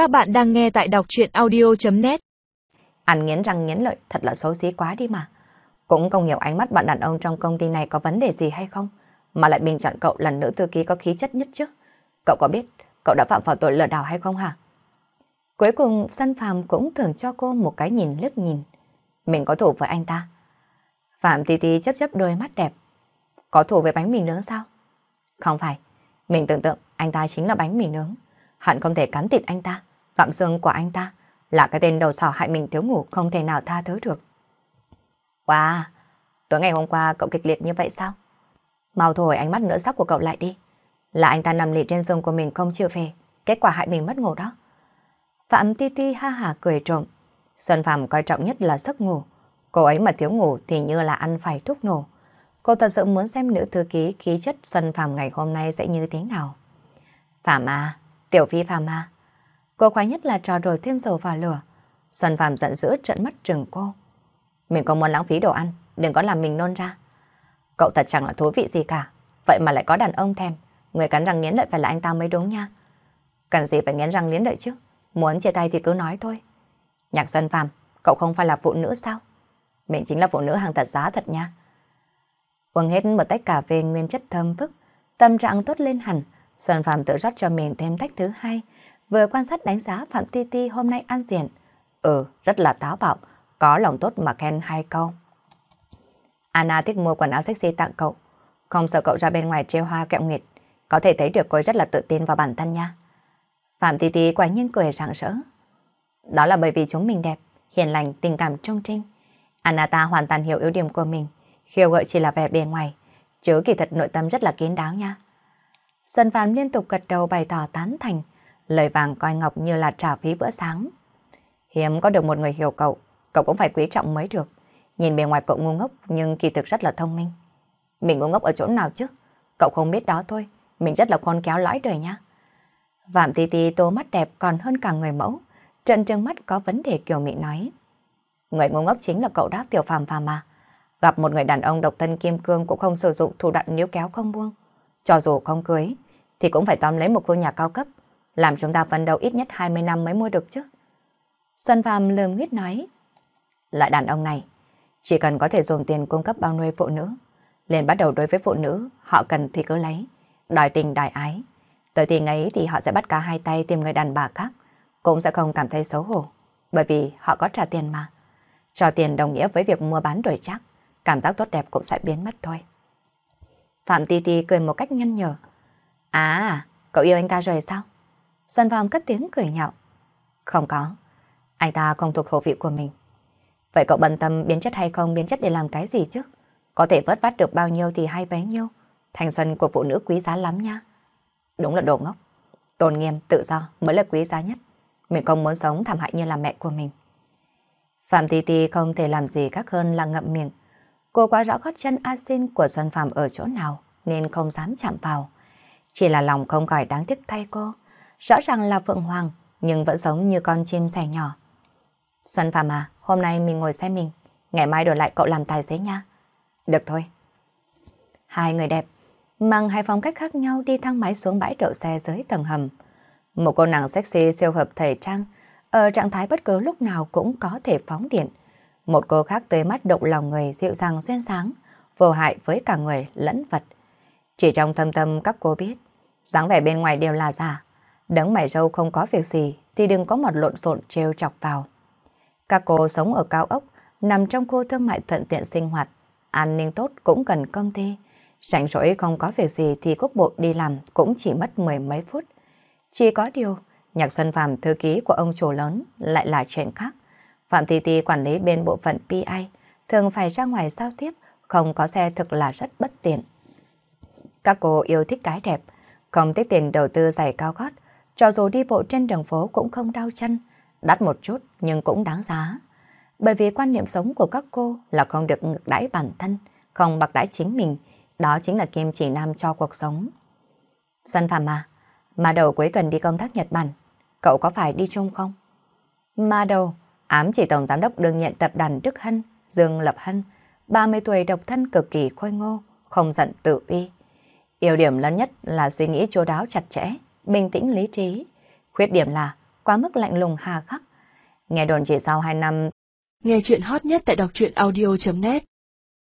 Các bạn đang nghe tại đọc chuyện audio.net Ăn nghiến răng nghiến lợi thật là xấu xí quá đi mà. Cũng không hiểu ánh mắt bạn đàn ông trong công ty này có vấn đề gì hay không, mà lại bình chọn cậu là nữ thư ký có khí chất nhất chứ. Cậu có biết cậu đã phạm vào tội lừa đảo hay không hả? Cuối cùng Săn Phạm cũng thường cho cô một cái nhìn lướt nhìn. Mình có thủ với anh ta. Phạm Ti Ti chấp chấp đôi mắt đẹp. Có thủ với bánh mì nướng sao? Không phải. Mình tưởng tượng anh ta chính là bánh mì nướng. Hận không thể cắn thịt anh ta, Phạm xương của anh ta. Là cái tên đầu sỏ hại mình thiếu ngủ không thể nào tha thứ được. Wow, tối ngày hôm qua cậu kịch liệt như vậy sao? Mau thổi ánh mắt nữa sắc của cậu lại đi. Là anh ta nằm lì trên giường của mình không chịu về. Kết quả hại mình mất ngủ đó. Phạm Ti Ti ha hà cười trộm. Xuân Phạm coi trọng nhất là giấc ngủ. Cô ấy mà thiếu ngủ thì như là ăn phải thuốc nổ. Cô thật sự muốn xem nữ thư ký khí chất Xuân Phạm ngày hôm nay sẽ như thế nào. Phạm à, Tiểu Phi Phạm à. Cô khoái nhất là trò đổ thêm dầu vào lửa. Xuân Phạm giận dữ trận mắt trừng cô. Mình không muốn lãng phí đồ ăn, đừng có làm mình nôn ra. Cậu thật chẳng là thú vị gì cả, vậy mà lại có đàn ông thèm. Người cắn răng nghiến lợi phải là anh ta mới đúng nha. Cần gì phải nghiến răng nghiến lợi chứ, muốn chia tay thì cứ nói thôi. Nhạc Xuân Phạm, cậu không phải là phụ nữ sao? Mình chính là phụ nữ hàng thật giá thật nha. Uống hết một tách cà phê nguyên chất thơm phức, tâm trạng tốt lên hẳn, Xuân Phạm tự rót cho mình thêm tách thứ hai, vừa quan sát đánh giá Phạm Ti Ti hôm nay ăn diện. Ừ, rất là táo bạo, có lòng tốt mà khen hai câu. Anna thích mua quần áo sexy tặng cậu, không sợ cậu ra bên ngoài treo hoa kẹo nghịt, có thể thấy được cô rất là tự tin vào bản thân nha. Phạm Ti Ti quả nhiên cười rạng rỡ. Đó là bởi vì chúng mình đẹp, hiền lành, tình cảm trung trinh. Anna ta hoàn toàn hiểu ưu điểm của mình, khiêu gợi chỉ là vẻ bề ngoài, chứ kỳ thật nội tâm rất là kín đáo nha. Xuân Phạm liên tục gật đầu bày tỏ tán thành, lời vàng coi ngọc như là trả phí bữa sáng. Hiếm có được một người hiểu cậu, cậu cũng phải quý trọng mới được. Nhìn bề ngoài cậu ngu ngốc nhưng kỳ thực rất là thông minh. Mình ngu ngốc ở chỗ nào chứ? Cậu không biết đó thôi, mình rất là con kéo lõi đời nha. Vạm Ti Ti tô mắt đẹp còn hơn cả người mẫu. Trần trừng mắt có vấn đề kiểu mị nói. Người ngu ngốc chính là cậu đó tiểu phàm phàm mà. Gặp một người đàn ông độc thân kim cương cũng không sử dụng thủ đoạn níu kéo không buông. Cho dù không cưới, thì cũng phải tóm lấy một cô nhà cao cấp, làm chúng ta phấn đấu ít nhất 20 năm mới mua được chứ. Xuân Phạm lườm nguyết nói, loại đàn ông này, chỉ cần có thể dùng tiền cung cấp bao nuôi phụ nữ, liền bắt đầu đối với phụ nữ, họ cần thì cứ lấy, đòi tình đòi ái. Tới tình ấy thì họ sẽ bắt cả hai tay tìm người đàn bà khác, cũng sẽ không cảm thấy xấu hổ, bởi vì họ có trả tiền mà. Cho tiền đồng nghĩa với việc mua bán đổi chắc, cảm giác tốt đẹp cũng sẽ biến mất thôi. Phạm Ti Ti cười một cách nhăn nhở. À, cậu yêu anh ta rồi sao? Xuân Phạm cất tiếng cười nhạo. Không có, anh ta không thuộc khẩu vị của mình. Vậy cậu bận tâm biến chất hay không biến chất để làm cái gì chứ? Có thể vớt vát được bao nhiêu thì hay bấy nhiêu. Thanh xuân của phụ nữ quý giá lắm nha. Đúng là đồ ngốc. Tôn nghiêm, tự do mới là quý giá nhất. Mình không muốn sống thảm hại như là mẹ của mình. Phạm Ti Ti không thể làm gì khác hơn là ngậm miệng. Cô quá rõ gót chân asin của Xuân Phạm ở chỗ nào nên không dám chạm vào. Chỉ là lòng không khỏi đáng tiếc thay cô. Rõ ràng là Phượng Hoàng nhưng vẫn sống như con chim sẻ nhỏ. Xuân Phạm à, hôm nay mình ngồi xe mình, ngày mai đổi lại cậu làm tài xế nha. Được thôi. Hai người đẹp, mang hai phong cách khác nhau đi thang máy xuống bãi đậu xe dưới tầng hầm. Một cô nàng sexy siêu hợp thời trang, ở trạng thái bất cứ lúc nào cũng có thể phóng điện. Một cô khác tới mắt động lòng người dịu dàng duyên sáng, vô hại với cả người lẫn vật. Chỉ trong thâm tâm các cô biết, dáng vẻ bên ngoài đều là giả. Đấng mày râu không có việc gì thì đừng có một lộn xộn trêu chọc vào. Các cô sống ở cao ốc, nằm trong khu thương mại thuận tiện sinh hoạt, an ninh tốt cũng cần công ty. Rảnh rỗi không có việc gì thì quốc bộ đi làm cũng chỉ mất mười mấy phút. Chỉ có điều, Nhạc Xuân Phạm thư ký của ông chủ lớn lại là chuyện khác. Phạm Ti Ti quản lý bên bộ phận PI, thường phải ra ngoài giao tiếp, không có xe thực là rất bất tiện. Các cô yêu thích cái đẹp, không thích tiền đầu tư giày cao gót, cho dù đi bộ trên đường phố cũng không đau chân, đắt một chút nhưng cũng đáng giá. Bởi vì quan niệm sống của các cô là không được ngược đãi bản thân, không bạc đãi chính mình, đó chính là kim chỉ nam cho cuộc sống. Xuân Phạm à, mà đầu cuối tuần đi công tác Nhật Bản, cậu có phải đi chung không? Mà đầu, ám chỉ tổng giám đốc đương nhận tập đoàn Đức Hân, Dương Lập Hân, 30 tuổi độc thân cực kỳ khôi ngô, không giận tự uy. Ưu điểm lớn nhất là suy nghĩ chu đáo chặt chẽ, bình tĩnh lý trí. Khuyết điểm là quá mức lạnh lùng hà khắc. Nghe đồn chỉ sau 2 năm... Nghe chuyện hot nhất tại đọc truyện audio.net